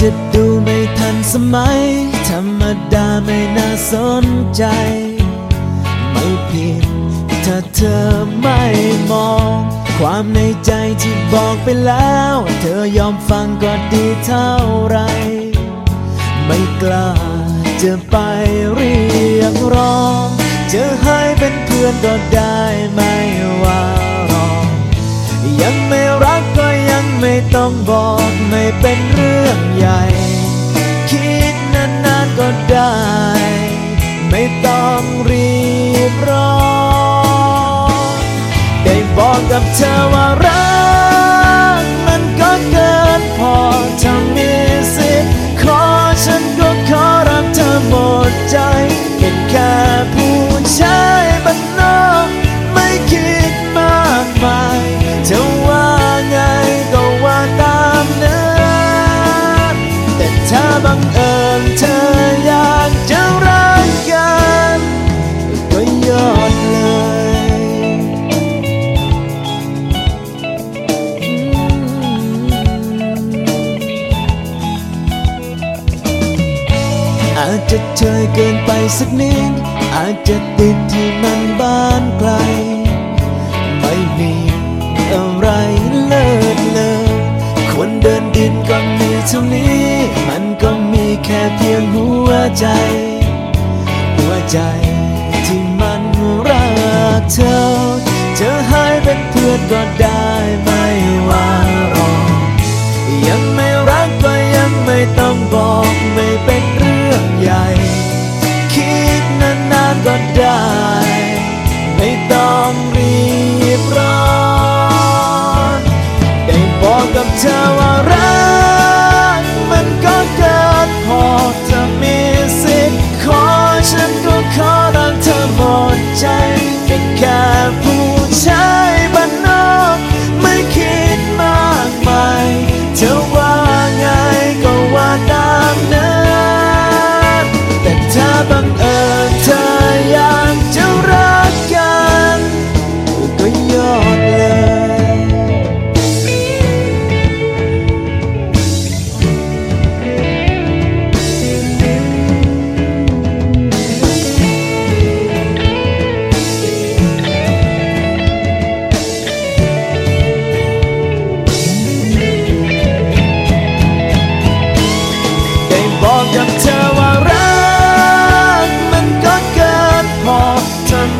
จะดูไม่ทันสมัย ธรรมดาไม่น่าสนใจ ไม่ผิดถ้าเธอไม่มอง ความในใจที่บอกไปแล้ว เธอยอมฟังก็ดีเท่าไร ไม่กล้าจะไปเรียกร้อง จะให้เป็นเพื่อนก็ได้ไม่ว่ารองยังไม่รักก็ยังไม่ต้องบอก ก็ได้ ไม่ต้องรีบร้อนได้บอกกับเธอว่ารัก มันก็เกินพอถ้ามีสิทธิ์ขอฉันก็ขอรักเธอหมดใจ เป็นแค่ผู้ชายบ้านนอกไม่คิดมากมายเธอว่าไงก็ว่าตามนั้นแต่ถ้าบังเอิญเธอ อาจจะเชยเกินไปสักนิด อาจจะติดที่มันบ้านไกล ไม่มีอะไรเลิศเลยคนเดินดินก็มีเท่านี้ มันก็มีแค่เพียงหัวใจ หัวใจที่มันรักเธอ เธอให้เป็นเพื่อนก็ได้ไม่ว่ารอยังไม่รักก็ยังไม่ต้อง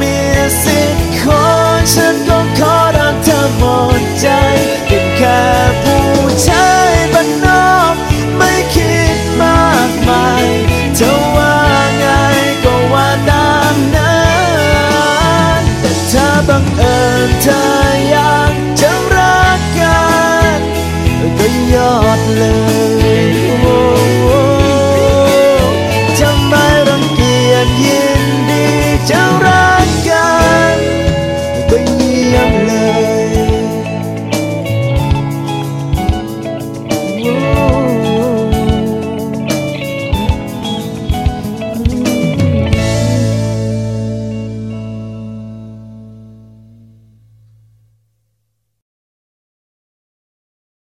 มีสิทธิ์ขอฉันก็ขอรักเธอหมดใจเป็นแค่ผู้ชายบ้านนอกไม่คิดมากมายจะว่าไงก็ว่าตามนั้นแต่ถ้าบังเอิญเธออยากจะรักกันก็ยอดเลย